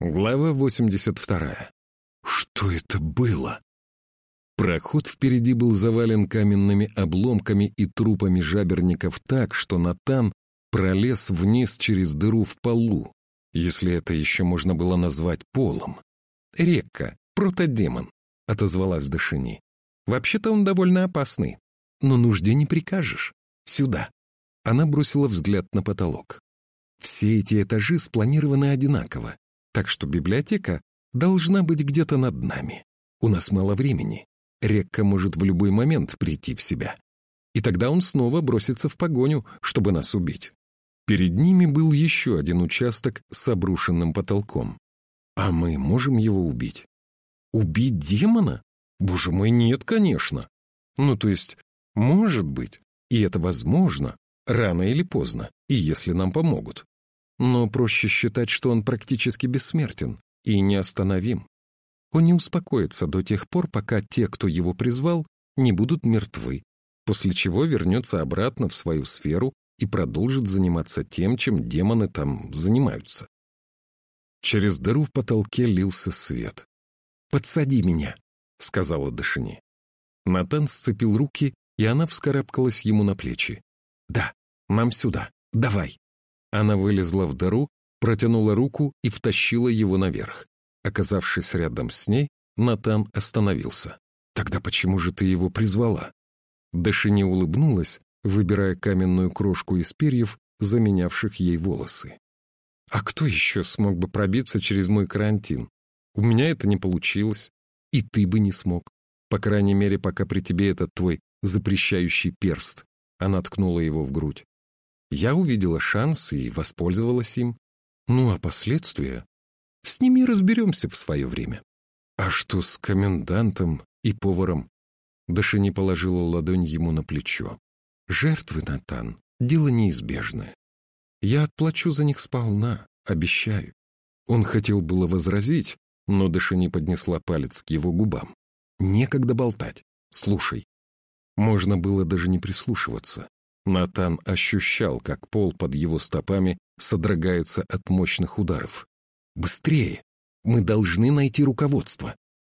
Глава 82. Что это было? Проход впереди был завален каменными обломками и трупами жаберников так, что Натан пролез вниз через дыру в полу, если это еще можно было назвать полом. «Рекка, протодемон», — отозвалась Дашини. «Вообще-то он довольно опасный, но нужде не прикажешь. Сюда». Она бросила взгляд на потолок. Все эти этажи спланированы одинаково, так что библиотека должна быть где-то над нами. У нас мало времени. Рекка может в любой момент прийти в себя. И тогда он снова бросится в погоню, чтобы нас убить. Перед ними был еще один участок с обрушенным потолком. А мы можем его убить? Убить демона? Боже мой, нет, конечно. Ну, то есть, может быть, и это возможно, рано или поздно, и если нам помогут. Но проще считать, что он практически бессмертен и неостановим. Он не успокоится до тех пор, пока те, кто его призвал, не будут мертвы, после чего вернется обратно в свою сферу и продолжит заниматься тем, чем демоны там занимаются. Через дыру в потолке лился свет. «Подсади меня», — сказала Дашини. Натан сцепил руки, и она вскарабкалась ему на плечи. «Да, нам сюда. Давай». Она вылезла в дыру, протянула руку и втащила его наверх. Оказавшись рядом с ней, Натан остановился. «Тогда почему же ты его призвала?» Дашини улыбнулась, выбирая каменную крошку из перьев, заменявших ей волосы. «А кто еще смог бы пробиться через мой карантин? У меня это не получилось. И ты бы не смог. По крайней мере, пока при тебе этот твой запрещающий перст». Она ткнула его в грудь. Я увидела шанс и воспользовалась им. Ну а последствия? С ними разберемся в свое время. А что с комендантом и поваром? Дашини положила ладонь ему на плечо. Жертвы, Натан, дело неизбежное. Я отплачу за них сполна, обещаю. Он хотел было возразить, но Дашини поднесла палец к его губам. Некогда болтать. Слушай. Можно было даже не прислушиваться. Натан ощущал, как пол под его стопами содрогается от мощных ударов. «Быстрее! Мы должны найти руководство!»